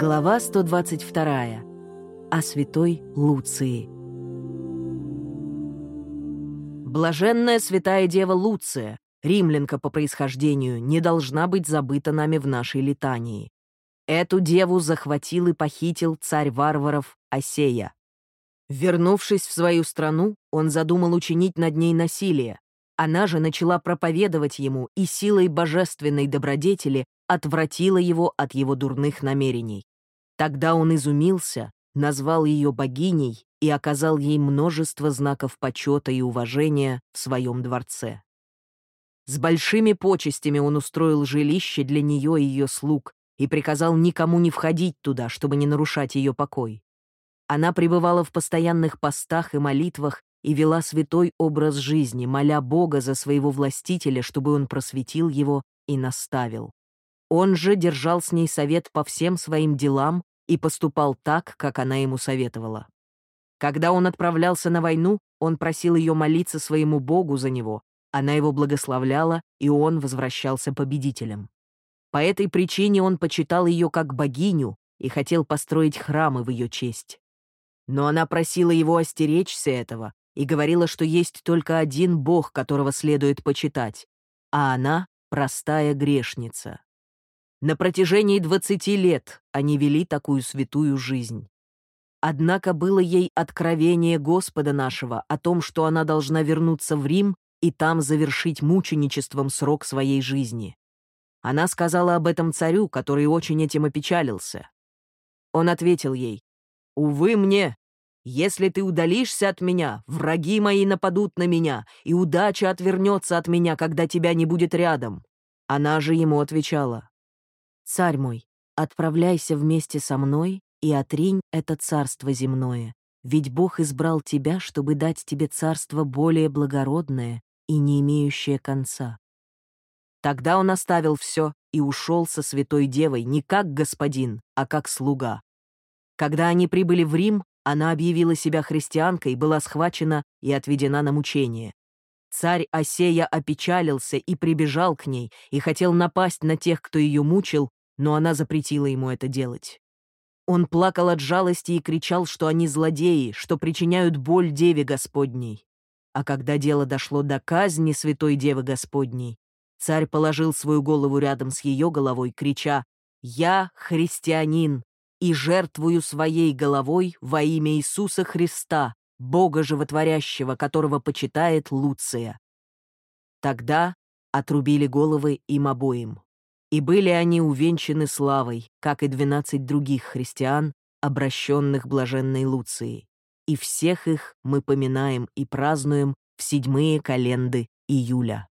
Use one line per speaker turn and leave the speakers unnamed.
Глава 122. О святой Луции. Блаженная святая дева Луция, римлянка по происхождению, не должна быть забыта нами в нашей летании. Эту деву захватил и похитил царь варваров Осея. Вернувшись в свою страну, он задумал учинить над ней насилие. Она же начала проповедовать ему и силой божественной добродетели отвратила его от его дурных намерений. Тогда он изумился, назвал ее богиней и оказал ей множество знаков почета и уважения в своем дворце. С большими почестями он устроил жилище для нее и ее слуг и приказал никому не входить туда, чтобы не нарушать ее покой. Она пребывала в постоянных постах и молитвах и вела святой образ жизни, моля Бога за своего властителя, чтобы он просветил его и наставил. Он же держал с ней совет по всем своим делам и поступал так, как она ему советовала. Когда он отправлялся на войну, он просил ее молиться своему Богу за него, она его благословляла, и он возвращался победителем. По этой причине он почитал ее как богиню и хотел построить храмы в ее честь. Но она просила его остеречься этого и говорила, что есть только один Бог, которого следует почитать, а она — простая грешница. На протяжении 20 лет они вели такую святую жизнь. Однако было ей откровение Господа нашего о том, что она должна вернуться в Рим и там завершить мученичеством срок своей жизни. Она сказала об этом царю, который очень этим опечалился. Он ответил ей, «Увы мне, если ты удалишься от меня, враги мои нападут на меня, и удача отвернется от меня, когда тебя не будет рядом». Она же ему отвечала, Царь мой, отправляйся вместе со мной и отринь это царство земное, ведь Бог избрал тебя, чтобы дать тебе царство более благородное и не имеющее конца. Тогда он оставил все и ушел со святой девой не как господин, а как слуга. Когда они прибыли в Рим, она объявила себя христианкой, была схвачена и отведена на мучение. Царь Осея опечалился и прибежал к ней, и хотел напасть на тех, кто ее мучил, но она запретила ему это делать. Он плакал от жалости и кричал, что они злодеи, что причиняют боль Деве Господней. А когда дело дошло до казни Святой Девы Господней, царь положил свою голову рядом с ее головой, крича «Я христианин и жертвую своей головой во имя Иисуса Христа, Бога Животворящего, которого почитает Луция». Тогда отрубили головы им обоим. И были они увенчаны славой, как и двенадцать других христиан, обращенных блаженной Луцией. И всех их мы поминаем и празднуем в седьмые календы июля.